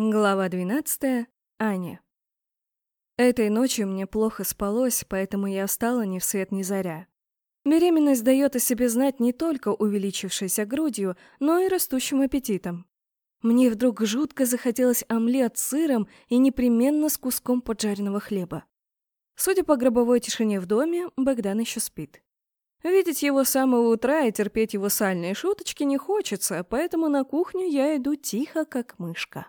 Глава 12. Аня. Этой ночью мне плохо спалось, поэтому я встала ни в свет ни заря. Беременность дает о себе знать не только увеличившейся грудью, но и растущим аппетитом. Мне вдруг жутко захотелось омлет с сыром и непременно с куском поджаренного хлеба. Судя по гробовой тишине в доме, Богдан еще спит. Видеть его с самого утра и терпеть его сальные шуточки не хочется, поэтому на кухню я иду тихо, как мышка.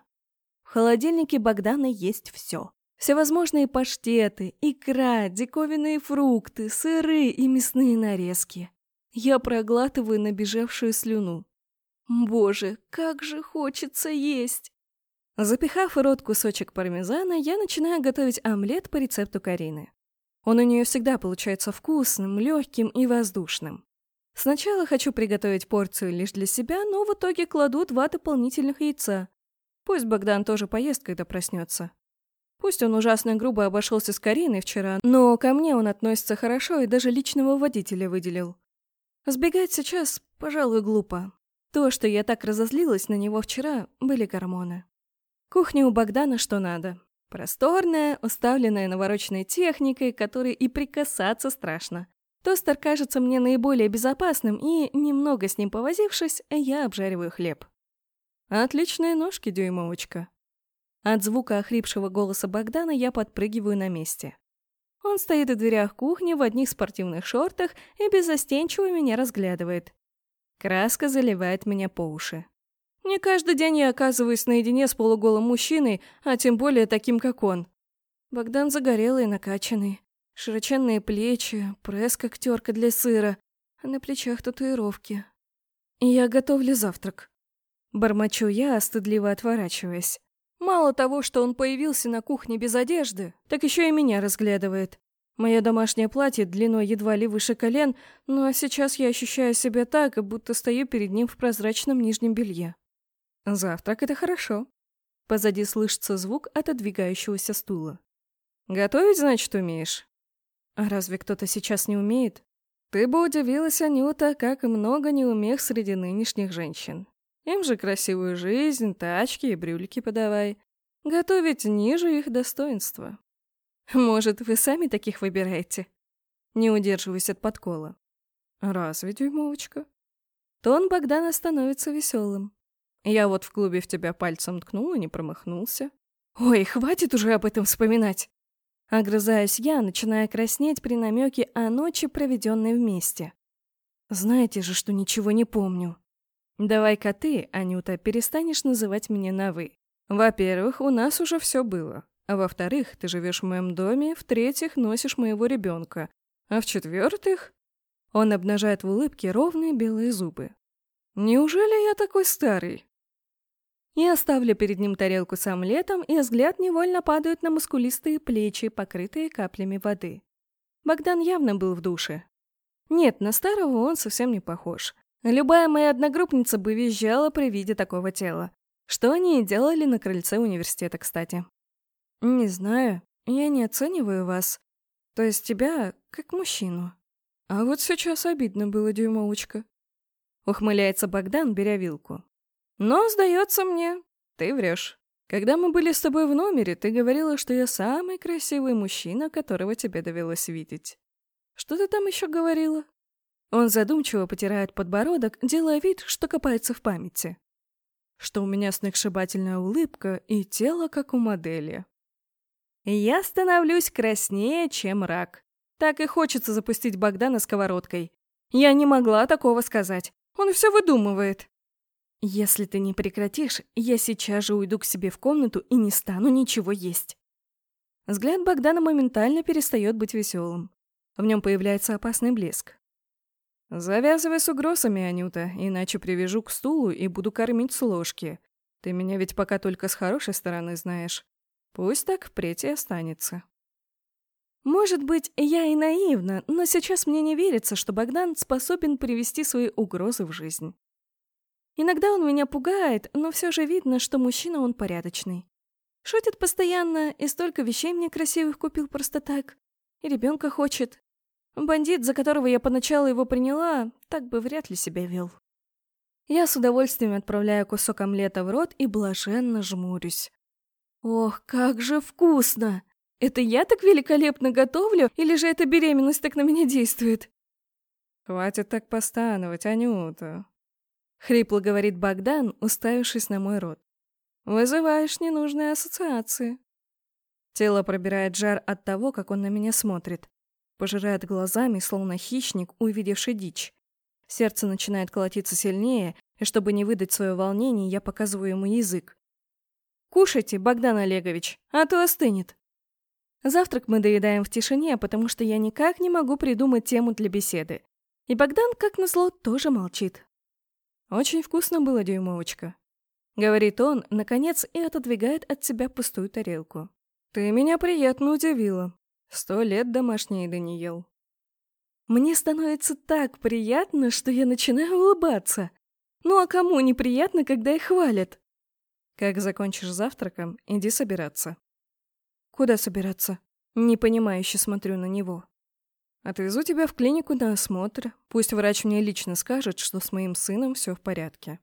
В холодильнике Богдана есть все. Всевозможные паштеты, икра, диковинные фрукты, сыры и мясные нарезки. Я проглатываю набежавшую слюну. Боже, как же хочется есть! Запихав в рот кусочек пармезана, я начинаю готовить омлет по рецепту Карины. Он у нее всегда получается вкусным, легким и воздушным. Сначала хочу приготовить порцию лишь для себя, но в итоге кладу два дополнительных яйца. Пусть Богдан тоже поест, когда проснется. Пусть он ужасно грубо обошелся с Кариной вчера, но ко мне он относится хорошо и даже личного водителя выделил. Сбегать сейчас, пожалуй, глупо. То, что я так разозлилась на него вчера, были гормоны. Кухня у Богдана что надо. Просторная, уставленная навороченной техникой, которой и прикасаться страшно. Тостер кажется мне наиболее безопасным, и, немного с ним повозившись, я обжариваю хлеб. «Отличные ножки, дюймовочка». От звука охрипшего голоса Богдана я подпрыгиваю на месте. Он стоит в дверях кухни в одних спортивных шортах и беззастенчиво меня разглядывает. Краска заливает меня по уши. Не каждый день я оказываюсь наедине с полуголым мужчиной, а тем более таким, как он. Богдан загорелый и накачанный. Широченные плечи, пресс как терка для сыра, на плечах татуировки. Я готовлю завтрак. Бормочу я, стыдливо отворачиваясь. Мало того, что он появился на кухне без одежды, так еще и меня разглядывает. Мое домашнее платье длиной едва ли выше колен, но сейчас я ощущаю себя так, будто стою перед ним в прозрачном нижнем белье. Завтрак — это хорошо. Позади слышится звук отодвигающегося стула. Готовить, значит, умеешь? А разве кто-то сейчас не умеет? Ты бы удивилась, Анюта, как много неумех среди нынешних женщин. Им же красивую жизнь, тачки и брюлики подавай. Готовить ниже их достоинства. Может, вы сами таких выбираете? Не удерживаюсь от подкола. Разве, дюймовочка? Тон Богдана становится веселым. Я вот в клубе в тебя пальцем ткнул и не промахнулся. Ой, хватит уже об этом вспоминать. Огрызаюсь я, начиная краснеть при намеке о ночи, проведенной вместе. Знаете же, что ничего не помню. Давай-ка ты, Анюта, перестанешь называть меня на «вы». Во-первых, у нас уже все было. А во-вторых, ты живешь в моем доме, в-третьих, носишь моего ребенка. А в-четвертых... Он обнажает в улыбке ровные белые зубы. Неужели я такой старый? Я ставлю перед ним тарелку с омлетом, и взгляд невольно падает на мускулистые плечи, покрытые каплями воды. Богдан явно был в душе. Нет, на старого он совсем не похож. Любая моя одногруппница бы визжала при виде такого тела. Что они и делали на крыльце университета, кстати. Не знаю, я не оцениваю вас. То есть тебя, как мужчину. А вот сейчас обидно было, дюймовочка. Ухмыляется Богдан, беря вилку. Но, сдается мне, ты врешь. Когда мы были с тобой в номере, ты говорила, что я самый красивый мужчина, которого тебе довелось видеть. Что ты там еще говорила? Он задумчиво потирает подбородок, делая вид, что копается в памяти. Что у меня сногсшибательная улыбка и тело, как у модели. Я становлюсь краснее, чем рак. Так и хочется запустить Богдана сковородкой. Я не могла такого сказать. Он все выдумывает. Если ты не прекратишь, я сейчас же уйду к себе в комнату и не стану ничего есть. Взгляд Богдана моментально перестает быть веселым. В нем появляется опасный блеск. «Завязывай с угрозами, Анюта, иначе привяжу к стулу и буду кормить с ложки. Ты меня ведь пока только с хорошей стороны знаешь. Пусть так впредь и останется». Может быть, я и наивна, но сейчас мне не верится, что Богдан способен привести свои угрозы в жизнь. Иногда он меня пугает, но все же видно, что мужчина он порядочный. Шутит постоянно и столько вещей мне красивых купил просто так. И ребенка хочет. Бандит, за которого я поначалу его приняла, так бы вряд ли себя вел. Я с удовольствием отправляю кусок омлета в рот и блаженно жмурюсь. Ох, как же вкусно! Это я так великолепно готовлю, или же эта беременность так на меня действует? Хватит так постановать, Анюта. Хрипло говорит Богдан, уставившись на мой рот. Вызываешь ненужные ассоциации. Тело пробирает жар от того, как он на меня смотрит. Пожирает глазами, словно хищник, увидевший дичь. Сердце начинает колотиться сильнее, и чтобы не выдать свое волнение, я показываю ему язык. «Кушайте, Богдан Олегович, а то остынет». Завтрак мы доедаем в тишине, потому что я никак не могу придумать тему для беседы. И Богдан, как назло, тоже молчит. «Очень вкусно было, дюймовочка», — говорит он, наконец, и отодвигает от себя пустую тарелку. «Ты меня приятно удивила. Сто лет домашней еды не ел». Мне становится так приятно, что я начинаю улыбаться. Ну а кому неприятно, когда их хвалят? Как закончишь завтраком, иди собираться. Куда собираться? Непонимающе смотрю на него. Отвезу тебя в клинику на осмотр. Пусть врач мне лично скажет, что с моим сыном все в порядке.